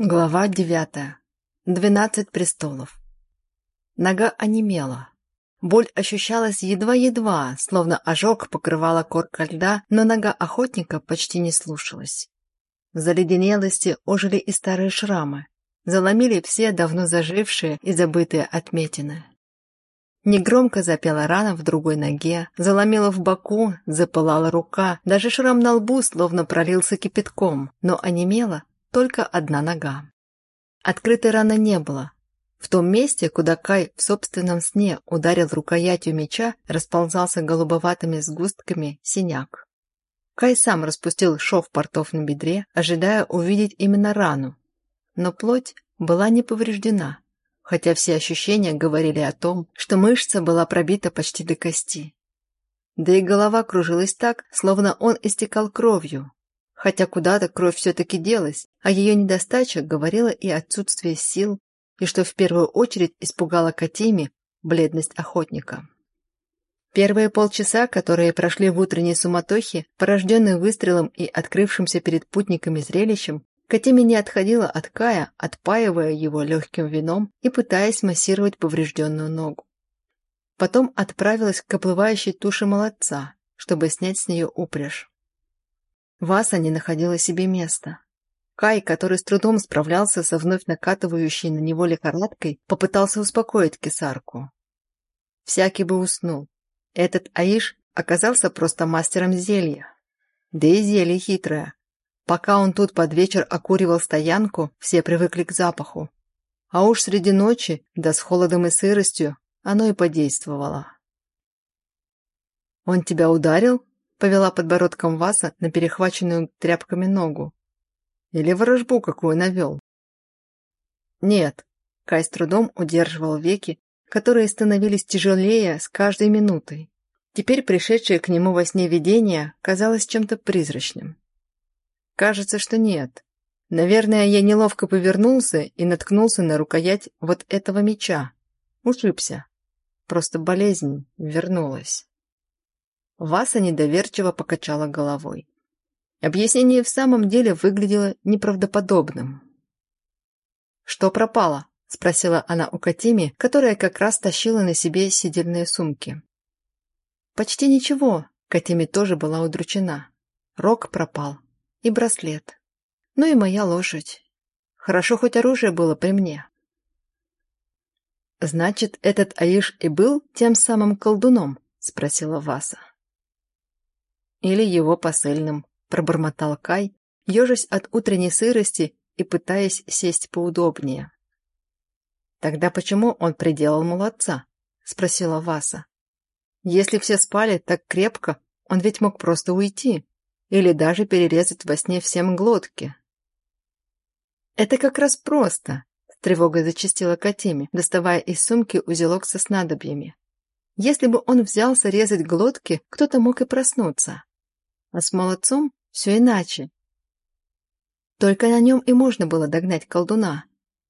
Глава девятая. Двенадцать престолов. Нога онемела. Боль ощущалась едва-едва, словно ожог покрывала корка льда, но нога охотника почти не слушалась. В заледенелости ожили и старые шрамы. Заломили все давно зажившие и забытые отметины. Негромко запела рана в другой ноге, заломила в боку, запылала рука, даже шрам на лбу словно пролился кипятком, но онемела только одна нога. Открытой раны не было. В том месте, куда Кай в собственном сне ударил рукоятью меча, расползался голубоватыми сгустками синяк. Кай сам распустил шов портов на бедре, ожидая увидеть именно рану. Но плоть была не повреждена, хотя все ощущения говорили о том, что мышца была пробита почти до кости. Да и голова кружилась так, словно он истекал кровью, хотя куда-то кровь все-таки делась, а ее недостача говорила и отсутствие сил, и что в первую очередь испугала Катиме бледность охотника. Первые полчаса, которые прошли в утренней суматохе, порожденные выстрелом и открывшимся перед путниками зрелищем, Катиме не отходила от Кая, отпаивая его легким вином и пытаясь массировать поврежденную ногу. Потом отправилась к оплывающей туше молодца, чтобы снять с нее упряжь. Васа не находила себе места. Кай, который с трудом справлялся со вновь накатывающей на него лихорадкой, попытался успокоить кисарку. Всякий бы уснул. Этот Аиш оказался просто мастером зелья. Да и зелье хитрое. Пока он тут под вечер окуривал стоянку, все привыкли к запаху. А уж среди ночи, да с холодом и сыростью, оно и подействовало. «Он тебя ударил?» Повела подбородком Васа на перехваченную тряпками ногу. Или ворожбу какую навел. Нет. Кай с трудом удерживал веки, которые становились тяжелее с каждой минутой. Теперь пришедшее к нему во сне видение казалось чем-то призрачным. Кажется, что нет. Наверное, я неловко повернулся и наткнулся на рукоять вот этого меча. Ушибся. Просто болезнь вернулась. Васа недоверчиво покачала головой. Объяснение в самом деле выглядело неправдоподобным. «Что пропало?» – спросила она у Катими, которая как раз тащила на себе сидельные сумки. «Почти ничего», – Катими тоже была удручена. Рог пропал. И браслет. Ну и моя лошадь. Хорошо, хоть оружие было при мне. «Значит, этот Аиш и был тем самым колдуном?» – спросила Васа. Или его посыльным, пробормотал Кай, ежась от утренней сырости и пытаясь сесть поудобнее. «Тогда почему он приделал молодца?» — спросила Васа. «Если все спали так крепко, он ведь мог просто уйти или даже перерезать во сне всем глотки». «Это как раз просто», — с тревогой зачастила Катиме, доставая из сумки узелок со снадобьями. «Если бы он взялся резать глотки, кто-то мог и проснуться. А с молодцом все иначе. Только на нем и можно было догнать колдуна.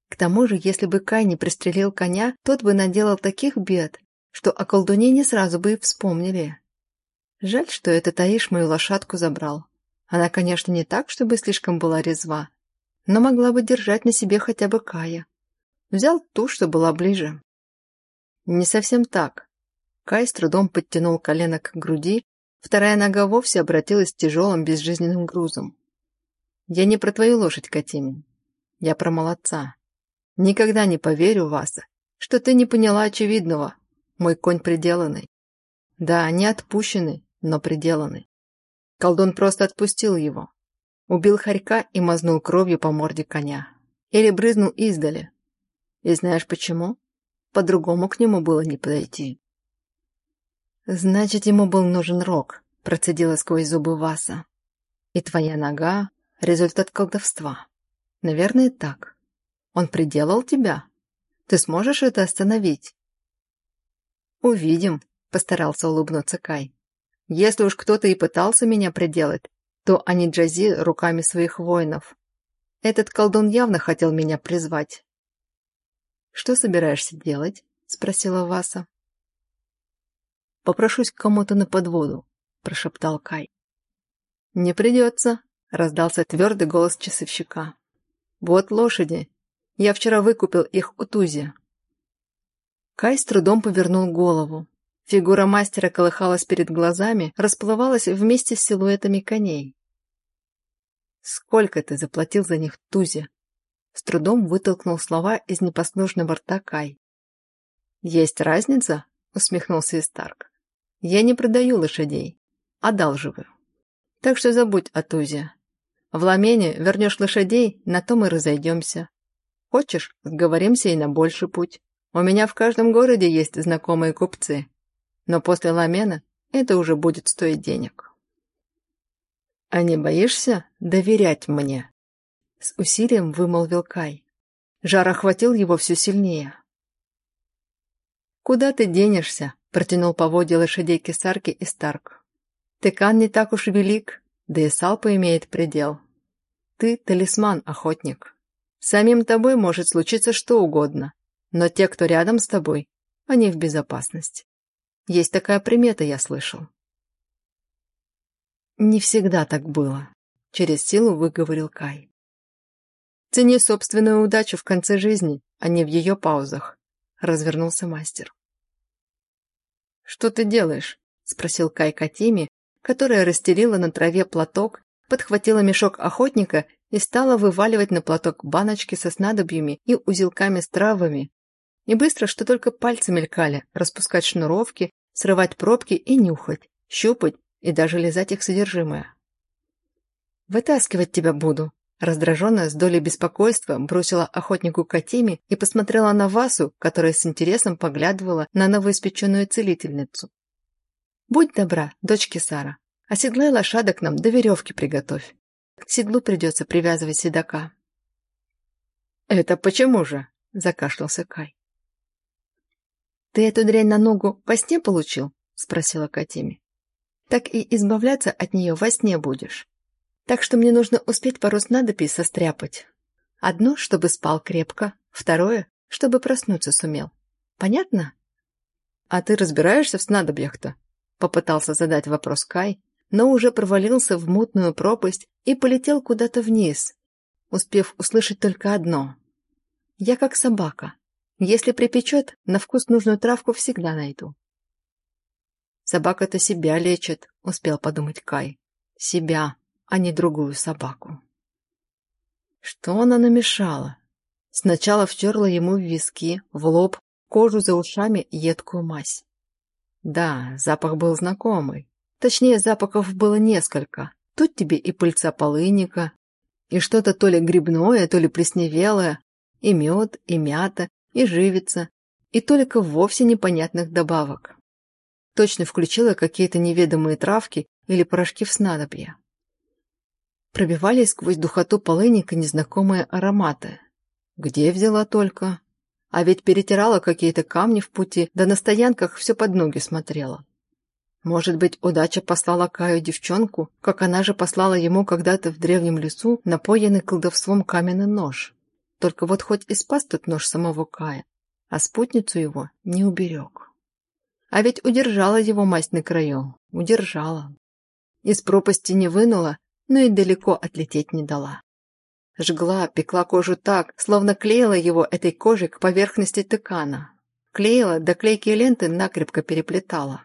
К тому же, если бы Кай не пристрелил коня, тот бы наделал таких бед, что о колдуне не сразу бы и вспомнили. Жаль, что этот Аиш мою лошадку забрал. Она, конечно, не так, чтобы слишком была резва, но могла бы держать на себе хотя бы Кая. Взял ту, что была ближе. Не совсем так. Кай с трудом подтянул колено к груди Вторая нога вовсе обратилась тяжелым безжизненным грузом. «Я не про твою лошадь, Катимин. Я про молодца. Никогда не поверю, Васа, что ты не поняла очевидного. Мой конь приделанный. Да, не отпущенный, но приделанный. Колдун просто отпустил его. Убил хорька и мазнул кровью по морде коня. Или брызнул издали. И знаешь почему? По-другому к нему было не подойти. «Значит, ему был нужен рог», — процедила сквозь зубы Васа. «И твоя нога — результат колдовства. Наверное, так. Он приделал тебя? Ты сможешь это остановить?» «Увидим», — постарался улыбнуться Кай. «Если уж кто-то и пытался меня приделать, то они Джази руками своих воинов. Этот колдун явно хотел меня призвать». «Что собираешься делать?» — спросила Васа. Попрошусь к кому-то на подводу», — прошептал Кай. «Не придется», — раздался твердый голос часовщика. Вот лошади. Я вчера выкупил их у Тузи. Кай с трудом повернул голову. Фигура мастера колыхалась перед глазами, расплывалась вместе с силуэтами коней. «Сколько ты заплатил за них в Тузе?» С трудом вытолкнул слова из непослушного рта Кай. «Есть разница?» — усмехнулся Истарк. «Я не продаю лошадей, одалживаю. Так что забудь о Тузе. В Ламене вернешь лошадей, на том и разойдемся. Хочешь, сговоримся и на больший путь. У меня в каждом городе есть знакомые купцы. Но после Ламена это уже будет стоить денег. А не боишься доверять мне? С усилием вымолвил Кай. Жар охватил его все сильнее. «Куда ты денешься?» – протянул поводья лошадей кесарки и Старк. «Тыкан не так уж велик, да и Салпа имеет предел. Ты – талисман, охотник. Самим тобой может случиться что угодно, но те, кто рядом с тобой, они в безопасности. Есть такая примета, я слышал». «Не всегда так было», – через силу выговорил Кай. «Цени собственную удачу в конце жизни, а не в ее паузах», – развернулся мастер. «Что ты делаешь?» – спросил Кай Катими, которая расстелила на траве платок, подхватила мешок охотника и стала вываливать на платок баночки со снадобьями и узелками с травами. И быстро, что только пальцы мелькали, распускать шнуровки, срывать пробки и нюхать, щупать и даже лизать их содержимое. «Вытаскивать тебя буду», Раздраженная с долей беспокойства бросила охотнику Катиме и посмотрела на Васу, которая с интересом поглядывала на новоиспеченную целительницу. «Будь добра, дочь Кисара, оседлай лошадок нам, до веревки приготовь. К седлу придется привязывать седока». «Это почему же?» – закашлялся Кай. «Ты эту дрянь на ногу во сне получил?» – спросила Катиме. «Так и избавляться от нее во сне будешь». Так что мне нужно успеть пару снадобий состряпать. Одно, чтобы спал крепко, второе, чтобы проснуться сумел. Понятно? А ты разбираешься в снадобьях-то? Попытался задать вопрос Кай, но уже провалился в мутную пропасть и полетел куда-то вниз, успев услышать только одно. Я как собака. Если припечет, на вкус нужную травку всегда найду. Собака-то себя лечит, успел подумать Кай. Себя а не другую собаку. Что она намешала? Сначала втерла ему в виски, в лоб, кожу за ушами едкую мазь. Да, запах был знакомый. Точнее, запахов было несколько. Тут тебе и пыльца полыника, и что-то то ли грибное, то ли плесневелое, и мед, и мята, и живица, и только вовсе непонятных добавок. Точно включила какие-то неведомые травки или порошки в снадобье. Пробивались сквозь духоту полынника незнакомые ароматы. Где взяла только? А ведь перетирала какие-то камни в пути, да на стоянках все под ноги смотрела. Может быть, удача послала Каю девчонку, как она же послала ему когда-то в древнем лесу напоенный колдовством каменный нож. Только вот хоть и спас тот нож самого Кая, а спутницу его не уберег. А ведь удержала его масть на краю, удержала. Из пропасти не вынула, но и далеко отлететь не дала. Жгла, пекла кожу так, словно клеила его этой кожей к поверхности тыкана. Клеила, до клейкие ленты накрепко переплетала.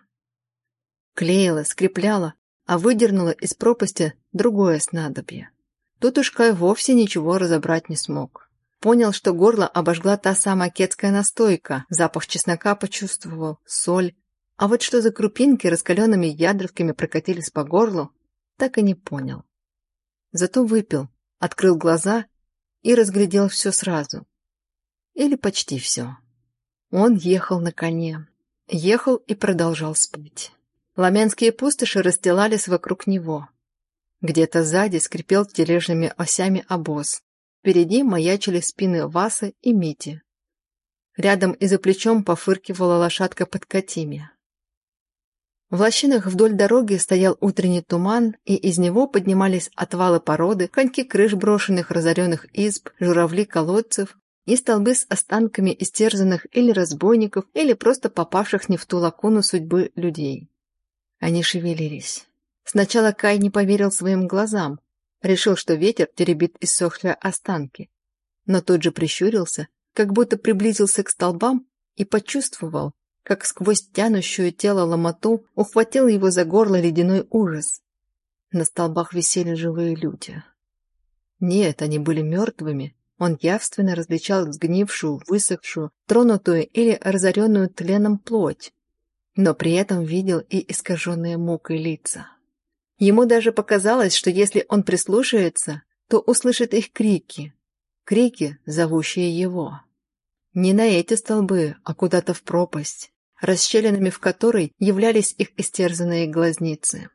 Клеила, скрепляла, а выдернула из пропасти другое снадобье. Тут уж Кай вовсе ничего разобрать не смог. Понял, что горло обожгла та самая кетская настойка, запах чеснока почувствовал, соль. А вот что за крупинки раскаленными ядровками прокатились по горлу, так и не понял. Зато выпил, открыл глаза и разглядел все сразу. Или почти все. Он ехал на коне. Ехал и продолжал спать. Ламянские пустоши расстилались вокруг него. Где-то сзади скрипел тележными осями обоз. Впереди маячили спины Васы и Мити. Рядом и за плечом пофыркивала лошадка под Катиме. В лощинах вдоль дороги стоял утренний туман, и из него поднимались отвалы породы, коньки крыш брошенных разоренных изб, журавли колодцев и столбы с останками истерзанных или разбойников, или просто попавших не в ту лакуну судьбы людей. Они шевелились. Сначала Кай не поверил своим глазам, решил, что ветер теребит иссохшие останки, но тут же прищурился, как будто приблизился к столбам и почувствовал, как сквозь тянущую тело ломоту ухватил его за горло ледяной ужас. На столбах висели живые люди. Нет, они были мертвыми. Он явственно различал сгнившую, высохшую, тронутую или разоренную тленом плоть, но при этом видел и искаженные мукой лица. Ему даже показалось, что если он прислушается, то услышит их крики. Крики, зовущие его. Не на эти столбы, а куда-то в пропасть, расщелинами в которой являлись их истерзанные глазницы.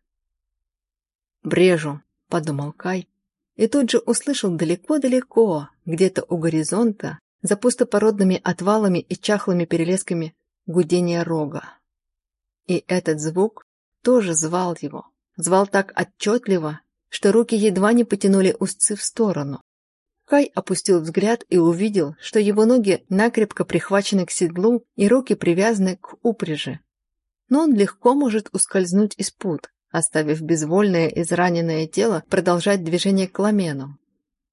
«Брежу», — подумал Кай, и тут же услышал далеко-далеко, где-то у горизонта, за пустопородными отвалами и чахлыми перелесками, гудение рога. И этот звук тоже звал его, звал так отчетливо, что руки едва не потянули узцы в сторону. Кай опустил взгляд и увидел, что его ноги накрепко прихвачены к седлу и руки привязаны к упряжи. Но он легко может ускользнуть из пут, оставив безвольное израненное тело продолжать движение к ламену.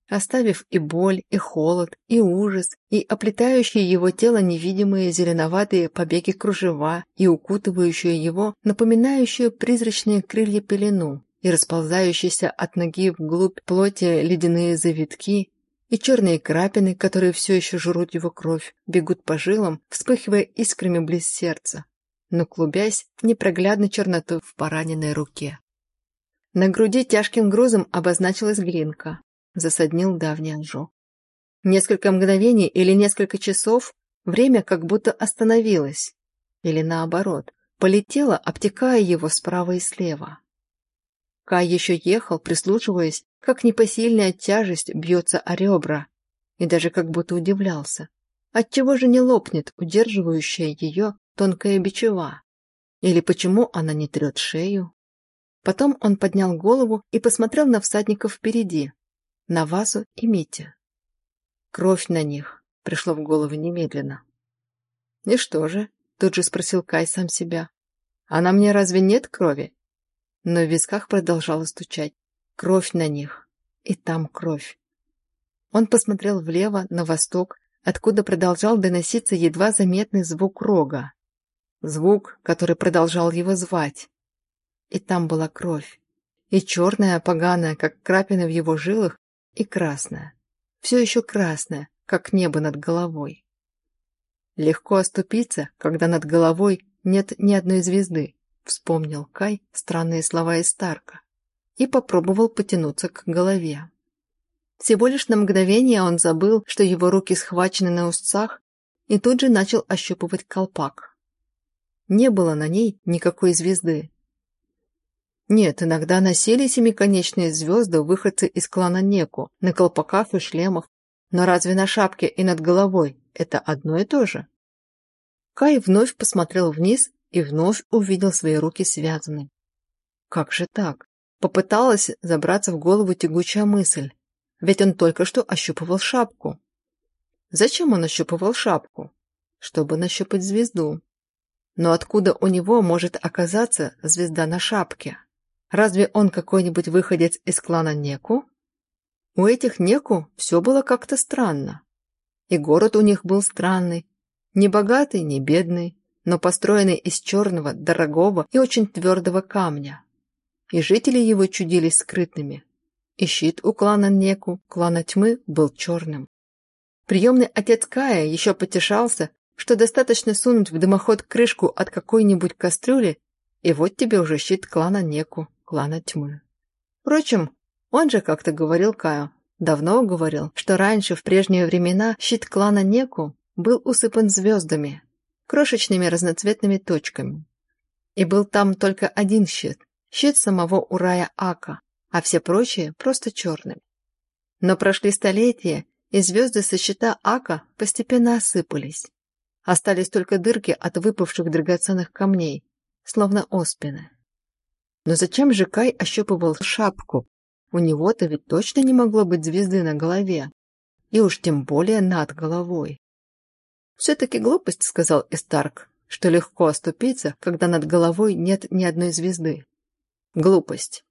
Оставив и боль, и холод, и ужас, и оплетающие его тело невидимые зеленоватые побеги кружева, и укутывающие его, напоминающие призрачные крылья пелену, и расползающиеся от ноги вглубь плоти ледяные завитки, и черные крапины, которые все еще жрут его кровь, бегут по жилам, вспыхивая искрами близ сердца, но клубясь в непроглядной черноту в пораненной руке. На груди тяжким грузом обозначилась глинка, засаднил давний ожог. Несколько мгновений или несколько часов время как будто остановилось, или наоборот, полетело, обтекая его справа и слева. Кай еще ехал, прислушиваясь, как непосильная тяжесть бьется о ребра, и даже как будто удивлялся, отчего же не лопнет удерживающая ее тонкая бичева, или почему она не трет шею. Потом он поднял голову и посмотрел на всадников впереди, на Васу и Митя. Кровь на них пришло в голову немедленно. «И что же?» — тут же спросил Кай сам себя. «А на мне разве нет крови?» Но в висках продолжала стучать. Кровь на них. И там кровь. Он посмотрел влево, на восток, откуда продолжал доноситься едва заметный звук рога. Звук, который продолжал его звать. И там была кровь. И черная, поганая, как крапина в его жилах, и красная. Все еще красная, как небо над головой. Легко оступиться, когда над головой нет ни одной звезды. Вспомнил Кай странные слова из Старка и попробовал потянуться к голове. Всего лишь на мгновение он забыл, что его руки схвачены на устцах, и тут же начал ощупывать колпак. Не было на ней никакой звезды. Нет, иногда носили семиконечные звезды выходцы из клана Неку на колпаках и шлемах, но разве на шапке и над головой это одно и то же? Кай вновь посмотрел вниз и вновь увидел свои руки связанными. Как же так? Попыталась забраться в голову тягучая мысль, ведь он только что ощупывал шапку. Зачем он ощупывал шапку? Чтобы нащупать звезду. Но откуда у него может оказаться звезда на шапке? Разве он какой-нибудь выходец из клана Неку? У этих Неку все было как-то странно. И город у них был странный. Не богатый, не бедный, но построенный из черного, дорогого и очень твердого камня. И жители его чудились скрытными. И щит у клана Неку, клана тьмы, был черным. Приемный отец Кая еще потешался, что достаточно сунуть в дымоход крышку от какой-нибудь кастрюли, и вот тебе уже щит клана Неку, клана тьмы. Впрочем, он же как-то говорил Каю, давно говорил, что раньше, в прежние времена, щит клана Неку был усыпан звездами, крошечными разноцветными точками. И был там только один щит, щит самого Урая Ака, а все прочие просто черными. Но прошли столетия, и звезды со щита Ака постепенно осыпались. Остались только дырки от выпавших драгоценных камней, словно оспины. Но зачем же Кай ощупывал шапку? У него-то ведь точно не могло быть звезды на голове, и уж тем более над головой. «Все-таки глупость», — сказал Эстарк, «что легко оступиться, когда над головой нет ни одной звезды». Глупость.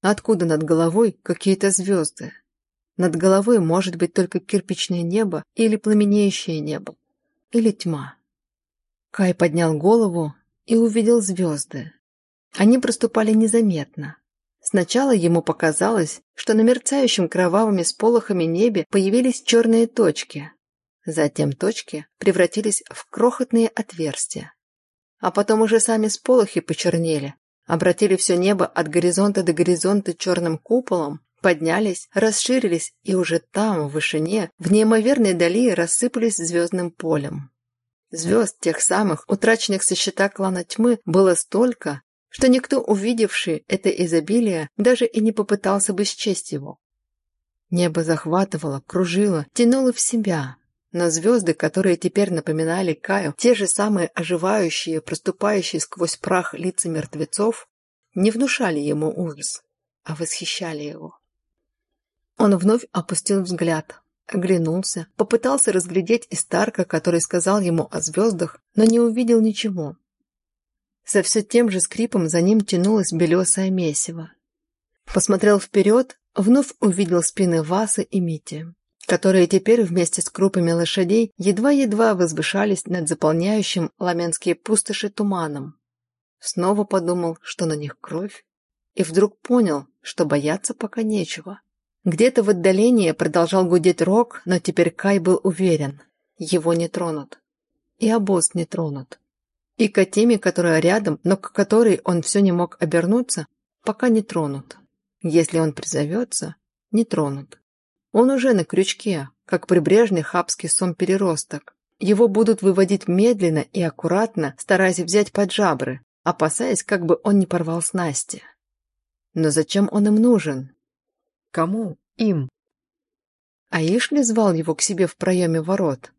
Откуда над головой какие-то звезды? Над головой может быть только кирпичное небо или пламенеющее небо, или тьма. Кай поднял голову и увидел звезды. Они проступали незаметно. Сначала ему показалось, что на мерцающем кровавыми сполохами небе появились черные точки. Затем точки превратились в крохотные отверстия. А потом уже сами сполохи почернели, обратили все небо от горизонта до горизонта черным куполом, поднялись, расширились и уже там, в вышине, в неимоверной дали рассыпались звездным полем. Звезд тех самых, утраченных со счета клана тьмы, было столько, что никто, увидевший это изобилие, даже и не попытался бы счесть его. Небо захватывало, кружило, тянуло в себя, но звезды, которые теперь напоминали Каю, те же самые оживающие, проступающие сквозь прах лица мертвецов, не внушали ему ужас, а восхищали его. Он вновь опустил взгляд, оглянулся, попытался разглядеть Истарка, который сказал ему о звездах, но не увидел ничего. Со все тем же скрипом за ним тянулось белесое месиво. Посмотрел вперед, вновь увидел спины Васы и Мити которые теперь вместе с крупами лошадей едва-едва возвышались над заполняющим ламенские пустоши туманом. Снова подумал, что на них кровь, и вдруг понял, что бояться пока нечего. Где-то в отдалении продолжал гудеть рог, но теперь Кай был уверен, его не тронут. И обоз не тронут. И Катиме, которая рядом, но к которой он все не мог обернуться, пока не тронут. Если он призовется, не тронут. Он уже на крючке, как прибрежный хабский сом-переросток. Его будут выводить медленно и аккуратно, стараясь взять под жабры, опасаясь, как бы он не порвал снасти. Но зачем он им нужен? Кому? Им. А Ишли звал его к себе в проеме ворот.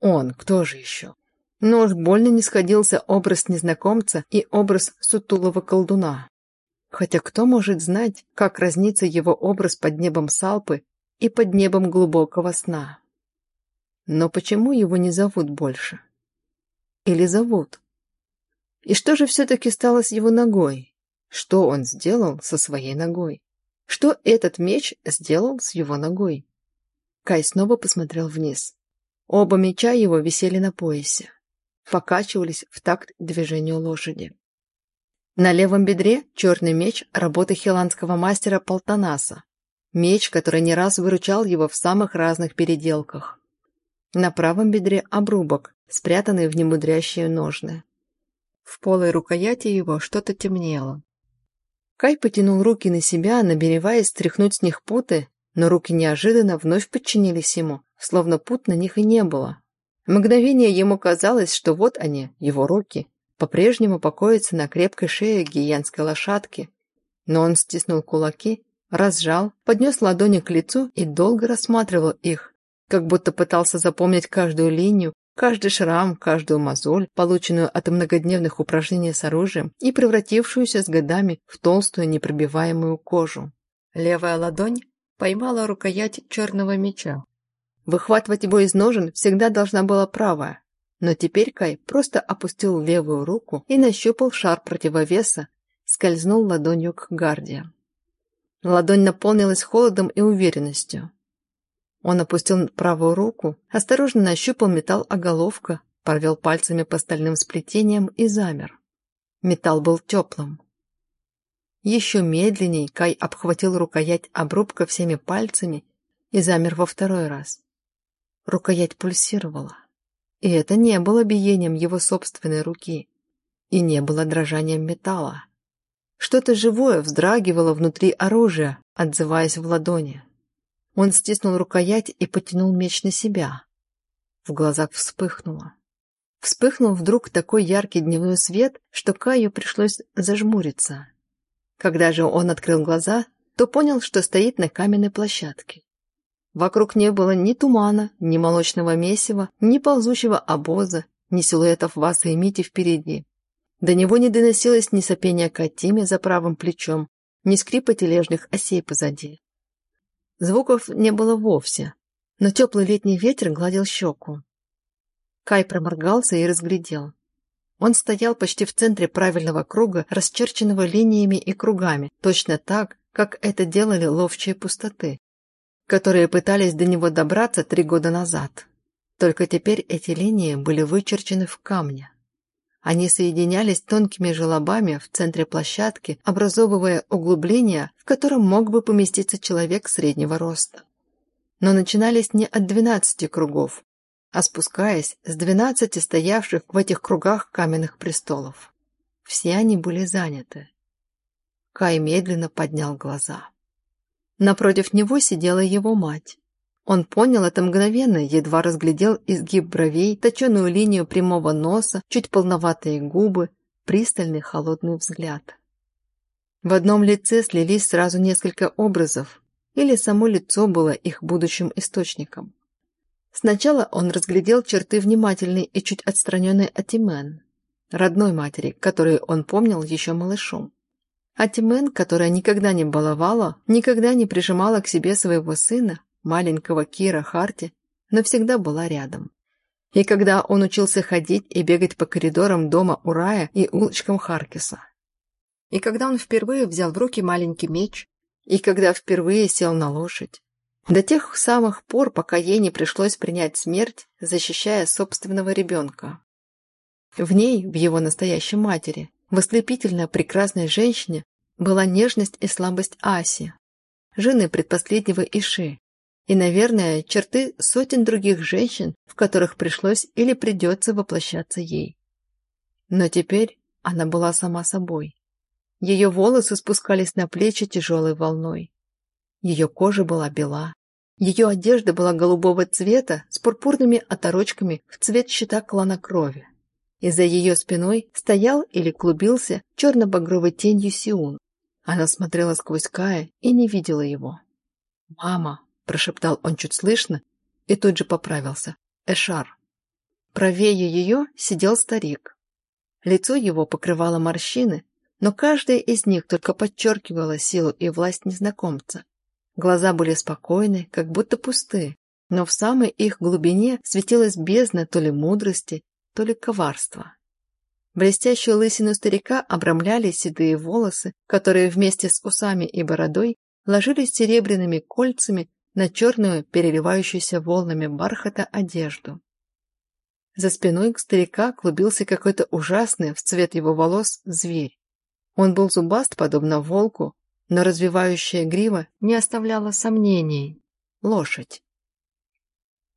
Он, кто же еще? Но уж больно не сходился образ незнакомца и образ сутулого колдуна. Хотя кто может знать, как разнится его образ под небом Салпы и под небом глубокого сна? Но почему его не зовут больше? Или зовут? И что же все-таки стало с его ногой? Что он сделал со своей ногой? Что этот меч сделал с его ногой? Кай снова посмотрел вниз. Оба меча его висели на поясе. Покачивались в такт движению лошади. На левом бедре черный меч работы хиландского мастера Полтанаса. Меч, который не раз выручал его в самых разных переделках. На правом бедре обрубок, спрятанный в немудрящие ножны. В полой рукояти его что-то темнело. Кай потянул руки на себя, намереваясь стряхнуть с них путы, но руки неожиданно вновь подчинились ему, словно пут на них и не было. мгновение ему казалось, что вот они, его руки, по-прежнему покоится на крепкой шее гиенской лошадки. Но он стиснул кулаки, разжал, поднес ладони к лицу и долго рассматривал их, как будто пытался запомнить каждую линию, каждый шрам, каждую мозоль, полученную от многодневных упражнений с оружием и превратившуюся с годами в толстую непробиваемую кожу. Левая ладонь поймала рукоять черного меча. Выхватывать его из ножен всегда должна была правая, но теперь Кай просто опустил левую руку и нащупал шар противовеса, скользнул ладонью к гарде. Ладонь наполнилась холодом и уверенностью. Он опустил правую руку, осторожно нащупал металл оголовка, провел пальцами по стальным сплетениям и замер. Металл был теплым. Еще медленней Кай обхватил рукоять обрубка всеми пальцами и замер во второй раз. Рукоять пульсировала. И это не было биением его собственной руки. И не было дрожанием металла. Что-то живое вздрагивало внутри оружия, отзываясь в ладони. Он стиснул рукоять и потянул меч на себя. В глазах вспыхнуло. Вспыхнул вдруг такой яркий дневной свет, что Каю пришлось зажмуриться. Когда же он открыл глаза, то понял, что стоит на каменной площадке. Вокруг не было ни тумана, ни молочного месива, ни ползущего обоза, ни силуэтов Васы и Мити впереди. До него не доносилось ни сопения Катиме за правым плечом, ни скрипа тележных осей позади. Звуков не было вовсе, но теплый летний ветер гладил щеку. Кай проморгался и разглядел. Он стоял почти в центре правильного круга, расчерченного линиями и кругами, точно так, как это делали ловчие пустоты. Которые пытались до него добраться три года назад. Только теперь эти линии были вычерчены в камне. Они соединялись тонкими желобами в центре площадки, образовывая углубление, в котором мог бы поместиться человек среднего роста. Но начинались не от двенадцати кругов, а спускаясь с двенадцати стоявших в этих кругах каменных престолов. Все они были заняты. Кай медленно поднял глаза. Напротив него сидела его мать. Он понял это мгновенно, едва разглядел изгиб бровей, точеную линию прямого носа, чуть полноватые губы, пристальный холодный взгляд. В одном лице слились сразу несколько образов, или само лицо было их будущим источником. Сначала он разглядел черты внимательной и чуть отстраненной Атимен, родной матери, которую он помнил еще малышом. Атимен, которая никогда не баловала, никогда не прижимала к себе своего сына, маленького Кира Харти, но всегда была рядом. И когда он учился ходить и бегать по коридорам дома Урая и улочкам Харкиса. И когда он впервые взял в руки маленький меч, и когда впервые сел на лошадь. До тех самых пор, пока ей не пришлось принять смерть, защищая собственного ребенка. В ней, в его настоящей матери, в ослепительно прекрасной женщине, была нежность и слабость Аси, жены предпоследнего Иши, и, наверное, черты сотен других женщин, в которых пришлось или придется воплощаться ей. Но теперь она была сама собой. Ее волосы спускались на плечи тяжелой волной. Ее кожа была бела. Ее одежда была голубого цвета с пурпурными оторочками в цвет щита клана крови. И за ее спиной стоял или клубился черно-багровой тенью Сиун. Она смотрела сквозь Кая и не видела его. «Мама!» прошептал он чуть слышно и тут же поправился. Эшар. Правее ее сидел старик. Лицо его покрывало морщины, но каждая из них только подчеркивала силу и власть незнакомца. Глаза были спокойны, как будто пусты, но в самой их глубине светилась бездна то ли мудрости, то ли коварства. Блестящую лысину старика обрамляли седые волосы, которые вместе с усами и бородой ложились серебряными кольцами на черную, переливающуюся волнами бархата одежду. За спиной к старика клубился какой-то ужасный в цвет его волос зверь. Он был зубаст, подобно волку, но развивающая грива не оставляла сомнений. Лошадь.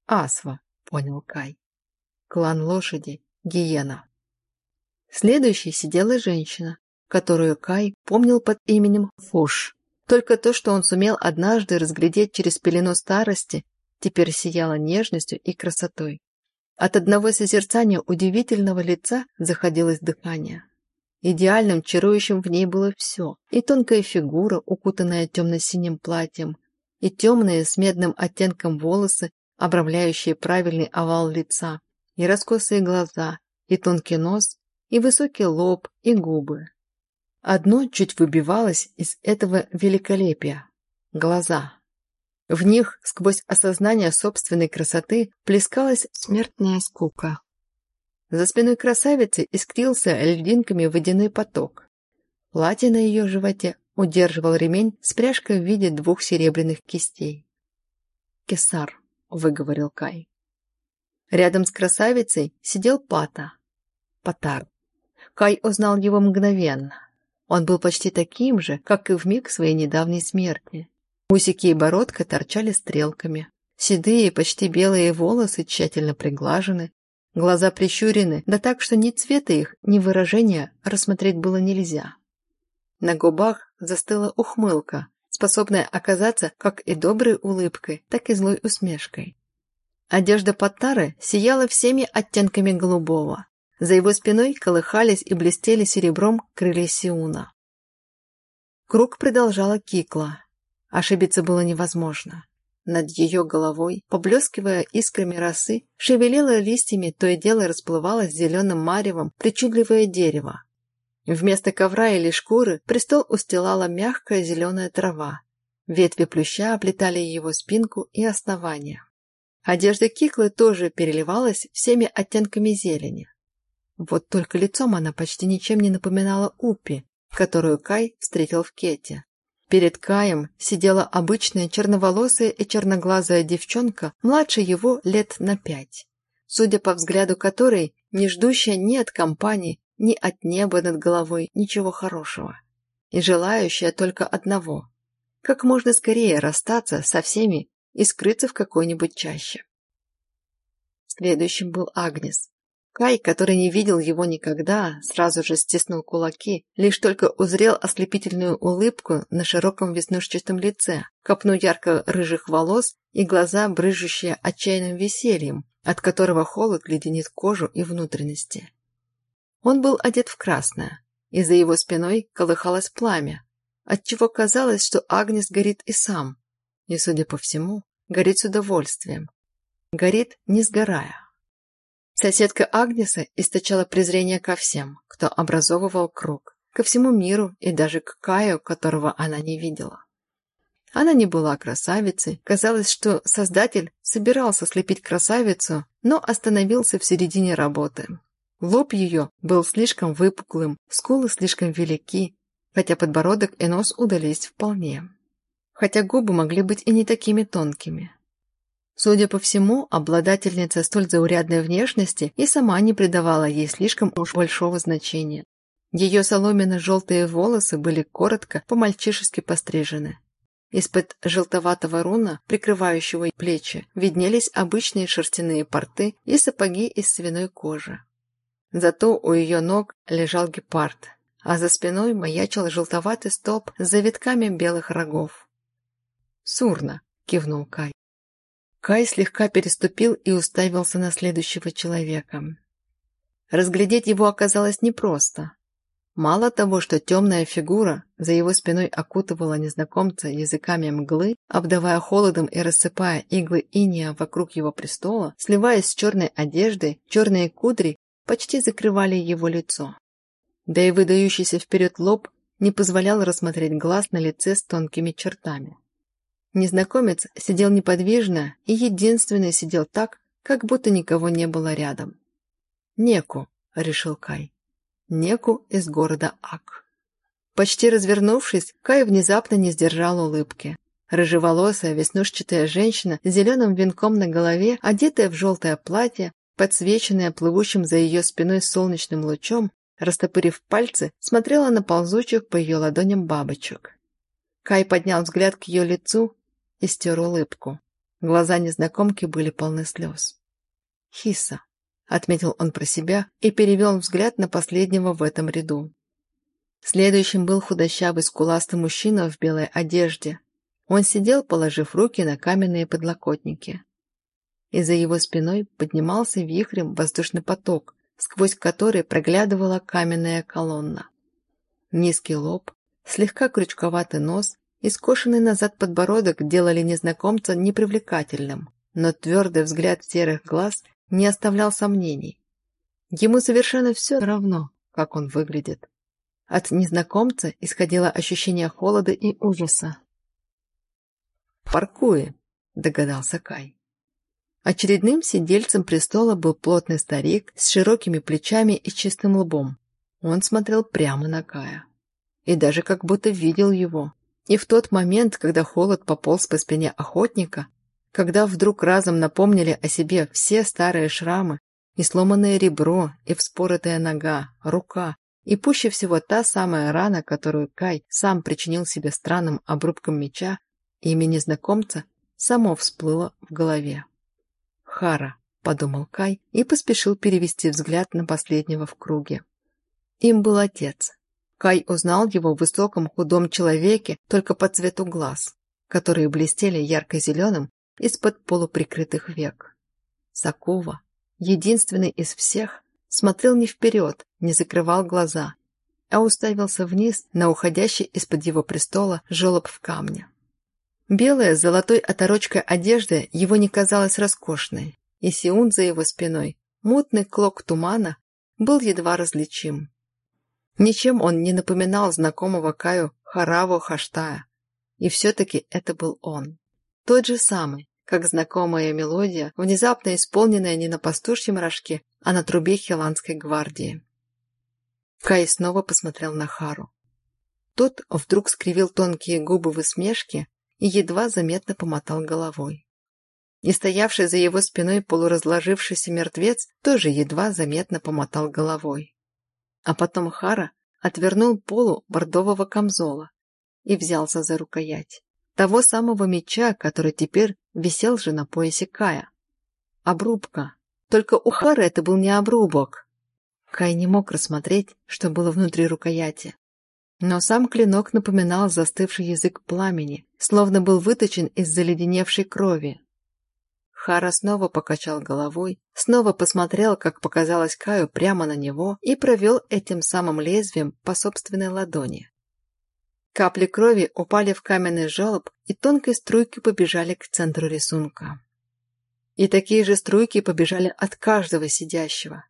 Асва, понял Кай. Клан лошади – гиена. Следующей сидела женщина, которую Кай помнил под именем Фуш. Только то, что он сумел однажды разглядеть через пелену старости, теперь сияло нежностью и красотой. От одного созерцания удивительного лица заходилось дыхание. Идеальным, чарующим в ней было все. И тонкая фигура, укутанная темно-синим платьем, и темные с медным оттенком волосы, обрамляющие правильный овал лица, и раскосые глаза, и тонкий нос, и высокий лоб, и губы. Одно чуть выбивалось из этого великолепия – глаза. В них, сквозь осознание собственной красоты, плескалась смертная скука. За спиной красавицы искрился льдинками водяной поток. Платье на ее животе удерживал ремень с пряжкой в виде двух серебряных кистей. «Кесар», — выговорил Кай. Рядом с красавицей сидел Пата. Патар. Кай узнал его мгновенно. Он был почти таким же, как и в миг своей недавней смерти. Усики и бородка торчали стрелками. Седые, почти белые волосы тщательно приглажены. Глаза прищурены, да так, что ни цвета их, ни выражения рассмотреть было нельзя. На губах застыла ухмылка, способная оказаться как и доброй улыбкой, так и злой усмешкой. Одежда Паттары сияла всеми оттенками голубого. За его спиной колыхались и блестели серебром крылья Сиуна. Круг продолжала Кикла. Ошибиться было невозможно. Над ее головой, поблескивая искрами росы, шевелило листьями, то и дело расплывалось зеленым маревом причудливое дерево. Вместо ковра или шкуры престол устилала мягкая зеленая трава. Ветви плюща оплетали его спинку и основание. Одежда Киклы тоже переливалась всеми оттенками зелени. Вот только лицом она почти ничем не напоминала Упи, которую Кай встретил в Кете. Перед Каем сидела обычная черноволосая и черноглазая девчонка, младше его лет на пять, судя по взгляду которой, не ждущая ни от компании, ни от неба над головой ничего хорошего, и желающая только одного – как можно скорее расстаться со всеми и скрыться в какой-нибудь чаще. Следующим был Агнес, Кай, который не видел его никогда, сразу же стиснул кулаки, лишь только узрел ослепительную улыбку на широком веснушчатом лице, копну ярко-рыжих волос и глаза, брыжущие отчаянным весельем, от которого холод леденит кожу и внутренности. Он был одет в красное, и за его спиной колыхалось пламя, отчего казалось, что Агнес горит и сам, и, судя по всему, горит с удовольствием. Горит, не сгорая. Соседка Агнеса источала презрение ко всем, кто образовывал круг, ко всему миру и даже к Каю, которого она не видела. Она не была красавицей, казалось, что создатель собирался слепить красавицу, но остановился в середине работы. Лоб ее был слишком выпуклым, скулы слишком велики, хотя подбородок и нос удались вполне. Хотя губы могли быть и не такими тонкими. Судя по всему, обладательница столь заурядной внешности и сама не придавала ей слишком уж большого значения. Ее соломенно-желтые волосы были коротко, по-мальчишески пострижены. Из-под желтоватого руна, прикрывающего плечи, виднелись обычные шерстяные порты и сапоги из свиной кожи. Зато у ее ног лежал гепард, а за спиной маячил желтоватый столб с завитками белых рогов. «Сурна!» — кивнул Кай. Кай слегка переступил и уставился на следующего человека. Разглядеть его оказалось непросто. Мало того, что темная фигура за его спиной окутывала незнакомца языками мглы, обдавая холодом и рассыпая иглы иния вокруг его престола, сливаясь с черной одеждой, черные кудри почти закрывали его лицо. Да и выдающийся вперед лоб не позволял рассмотреть глаз на лице с тонкими чертами. Незнакомец сидел неподвижно и единственный сидел так, как будто никого не было рядом. «Неку», — решил Кай. «Неку из города Ак». Почти развернувшись, Кай внезапно не сдержал улыбки. Рыжеволосая, веснушчатая женщина с зеленым венком на голове, одетая в желтое платье, подсвеченная плывущим за ее спиной солнечным лучом, растопырив пальцы, смотрела на ползучих по ее ладоням бабочек. Кай поднял взгляд к ее лицу и стер улыбку. Глаза незнакомки были полны слез. «Хиса», — отметил он про себя и перевел взгляд на последнего в этом ряду. Следующим был худощавый скуластый мужчина в белой одежде. Он сидел, положив руки на каменные подлокотники. И за его спиной поднимался вихрем воздушный поток, сквозь который проглядывала каменная колонна. Низкий лоб, слегка крючковатый нос и скошенный назад подбородок делали незнакомца непривлекательным, но твердый взгляд серых глаз не оставлял сомнений. Ему совершенно все равно, как он выглядит. От незнакомца исходило ощущение холода и ужаса. «Паркуи», — догадался Кай. Очередным сидельцем престола был плотный старик с широкими плечами и чистым лбом. Он смотрел прямо на Кая. И даже как будто видел его. И в тот момент, когда холод пополз по спине охотника, когда вдруг разом напомнили о себе все старые шрамы, и сломанное ребро, и вспоротая нога, рука, и пуще всего та самая рана, которую Кай сам причинил себе странным обрубком меча, имя незнакомца само всплыло в голове. «Хара», — подумал Кай и поспешил перевести взгляд на последнего в круге. Им был отец, Кай узнал его в высоком худом человеке только по цвету глаз, которые блестели ярко-зеленым из-под полуприкрытых век. Сакова, единственный из всех, смотрел не вперед, не закрывал глаза, а уставился вниз на уходящий из-под его престола желоб в камне. Белая с золотой оторочкой одежда его не казалась роскошной, и Сиун за его спиной, мутный клок тумана, был едва различим. Ничем он не напоминал знакомого Каю Хараву Хаштая. И все-таки это был он. Тот же самый, как знакомая мелодия, внезапно исполненная не на пастушьем рожке, а на трубе Хиландской гвардии. Кай снова посмотрел на Хару. Тот вдруг скривил тонкие губы в усмешке и едва заметно помотал головой. И стоявший за его спиной полуразложившийся мертвец тоже едва заметно помотал головой. А потом Хара отвернул полу бордового камзола и взялся за рукоять. Того самого меча, который теперь висел же на поясе Кая. Обрубка. Только у Хары это был не обрубок. Кай не мог рассмотреть, что было внутри рукояти. Но сам клинок напоминал застывший язык пламени, словно был выточен из заледеневшей крови. Хара снова покачал головой, снова посмотрел, как показалось Каю прямо на него, и провел этим самым лезвием по собственной ладони. Капли крови упали в каменный желоб и тонкой струйкой побежали к центру рисунка. И такие же струйки побежали от каждого сидящего.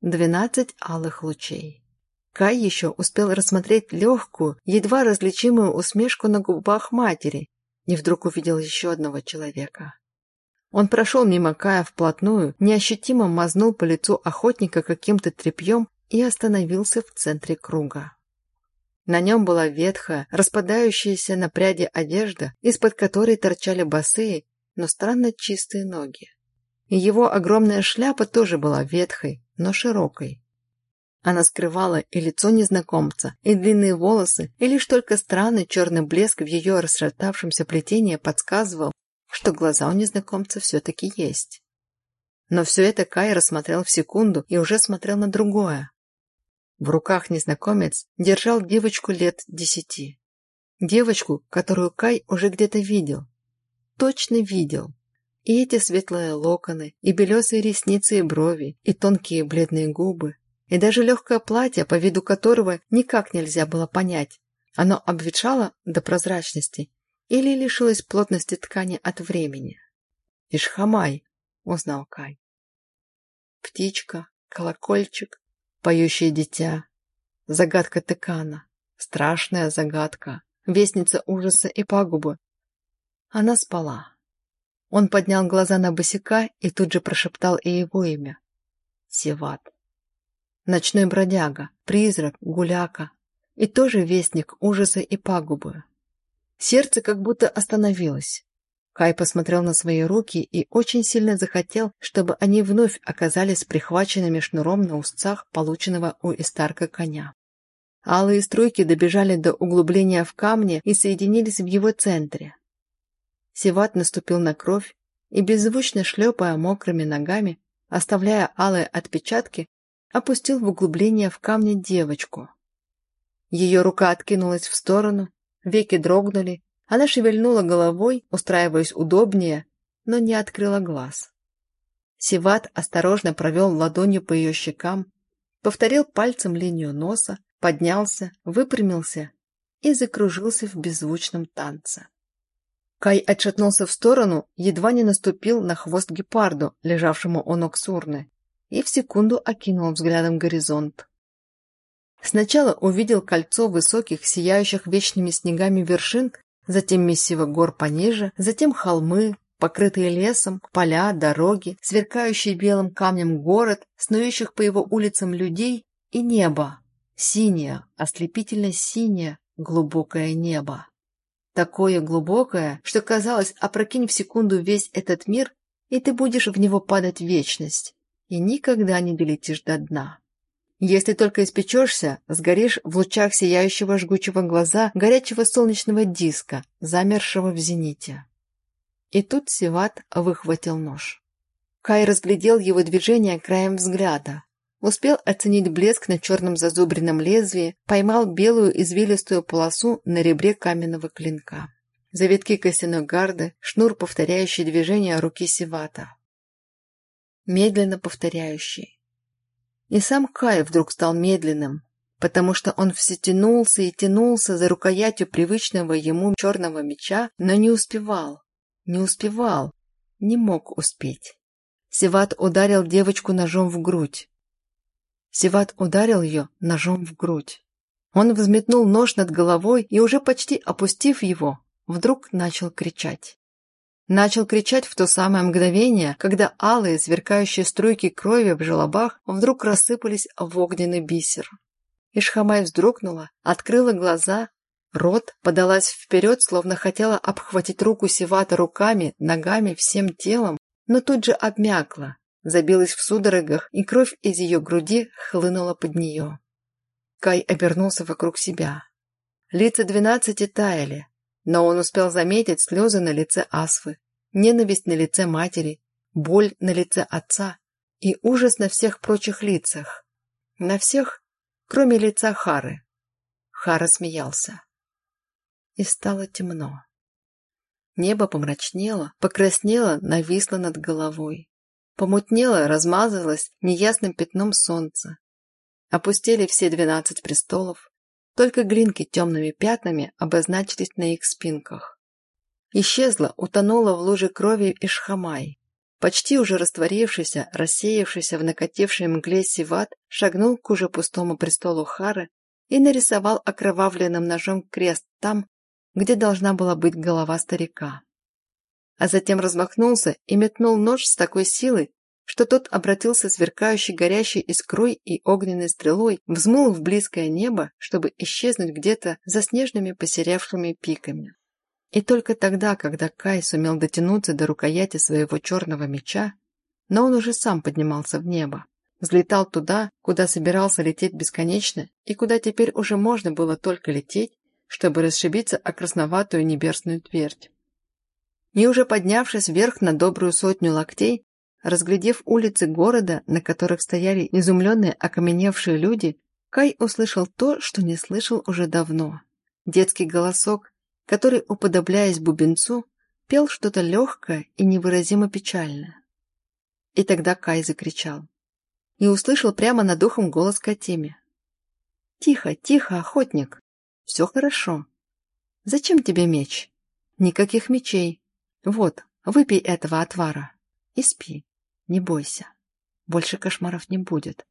Двенадцать алых лучей. Кай еще успел рассмотреть легкую, едва различимую усмешку на губах матери, и вдруг увидел еще одного человека. Он прошел мимо Кая вплотную, неощутимо мазнул по лицу охотника каким-то тряпьем и остановился в центре круга. На нем была ветхая, распадающаяся на пряди одежда, из-под которой торчали босые, но странно чистые ноги. И его огромная шляпа тоже была ветхой, но широкой. Она скрывала и лицо незнакомца, и длинные волосы, и лишь только странный черный блеск в ее расшатавшемся плетении подсказывал, что глаза у незнакомца все-таки есть. Но все это Кай рассмотрел в секунду и уже смотрел на другое. В руках незнакомец держал девочку лет десяти. Девочку, которую Кай уже где-то видел. Точно видел. И эти светлые локоны, и белесые ресницы и брови, и тонкие бледные губы, и даже легкое платье, по виду которого никак нельзя было понять. Оно обветшало до прозрачности или лишилось плотности ткани от времени. «Ишхамай», — узнал Кай. Птичка, колокольчик, поющее дитя, загадка Текана, страшная загадка, вестница ужаса и пагубы. Она спала. Он поднял глаза на босика и тут же прошептал и его имя. Севат. Ночной бродяга, призрак, гуляка. И тоже вестник ужаса и пагубы. Сердце как будто остановилось. Кай посмотрел на свои руки и очень сильно захотел, чтобы они вновь оказались прихваченными шнуром на устцах полученного у Истарка коня. Алые струйки добежали до углубления в камне и соединились в его центре. Севат наступил на кровь и, беззвучно шлепая мокрыми ногами, оставляя алые отпечатки, опустил в углубление в камне девочку. Ее рука откинулась в сторону, веки дрогнули, она шевельнула головой, устраиваясь удобнее, но не открыла глаз. Сиват осторожно провел ладонью по ее щекам, повторил пальцем линию носа, поднялся, выпрямился и закружился в беззвучном танце. Кай отшатнулся в сторону, едва не наступил на хвост гепарду, лежавшему у ног Сурны, и в секунду окинул взглядом горизонт. Сначала увидел кольцо высоких, сияющих вечными снегами вершин, затем месиво гор пониже, затем холмы, покрытые лесом, поля, дороги, сверкающий белым камнем город, снующих по его улицам людей и небо. Синее, ослепительно синее, глубокое небо. Такое глубокое, что казалось, опрокинь в секунду весь этот мир, и ты будешь в него падать в вечность и никогда не долетишь до дна. Если только испечешься, сгоришь в лучах сияющего жгучего глаза горячего солнечного диска, замершего в зените. И тут Сиват выхватил нож. Кай разглядел его движение краем взгляда. Успел оценить блеск на черном зазубренном лезвии, поймал белую извилистую полосу на ребре каменного клинка. Завитки костяной гарды, шнур, повторяющий движение руки Сивата медленно повторяющий. И сам Кай вдруг стал медленным, потому что он все тянулся и тянулся за рукоятью привычного ему черного меча, но не успевал, не успевал, не мог успеть. Севат ударил девочку ножом в грудь. Севат ударил ее ножом в грудь. Он взметнул нож над головой и, уже почти опустив его, вдруг начал кричать. Начал кричать в то самое мгновение, когда алые сверкающие струйки крови в желобах вдруг рассыпались в огненный бисер. Ишхамай вздрогнула, открыла глаза, рот, подалась вперед, словно хотела обхватить руку Сивата руками, ногами, всем телом, но тут же обмякла, забилась в судорогах, и кровь из ее груди хлынула под нее. Кай обернулся вокруг себя. Лица двенадцати таяли, но он успел заметить слезы на лице Асвы, ненависть на лице матери, боль на лице отца и ужас на всех прочих лицах. На всех, кроме лица Хары. Хара смеялся. И стало темно. Небо помрачнело, покраснело, нависло над головой. Помутнело, размазалось неясным пятном солнца. Опустили все двенадцать престолов, только глинки темными пятнами обозначились на их спинках. Исчезла, утонула в луже крови Ишхамай. Почти уже растворившийся, рассеявшийся в накатившей мгле Сиват шагнул к уже пустому престолу Хары и нарисовал окровавленным ножом крест там, где должна была быть голова старика. А затем размахнулся и метнул нож с такой силой, что тот обратился сверкающей горящей искрой и огненной стрелой, взмыл в близкое небо, чтобы исчезнуть где-то за снежными посеревшими пиками. И только тогда, когда Кай сумел дотянуться до рукояти своего черного меча, но он уже сам поднимался в небо, взлетал туда, куда собирался лететь бесконечно и куда теперь уже можно было только лететь, чтобы расшибиться о красноватую небесную твердь. И уже поднявшись вверх на добрую сотню локтей, Разглядев улицы города, на которых стояли изумленные окаменевшие люди, Кай услышал то, что не слышал уже давно. Детский голосок, который, уподобляясь бубенцу, пел что-то легкое и невыразимо печальное. И тогда Кай закричал. И услышал прямо над ухом голос Катиме. «Тихо, тихо, охотник! Все хорошо. Зачем тебе меч? Никаких мечей. Вот, выпей этого отвара и спи. Не бойся. Больше кошмаров не будет.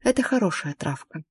Это хорошая травка.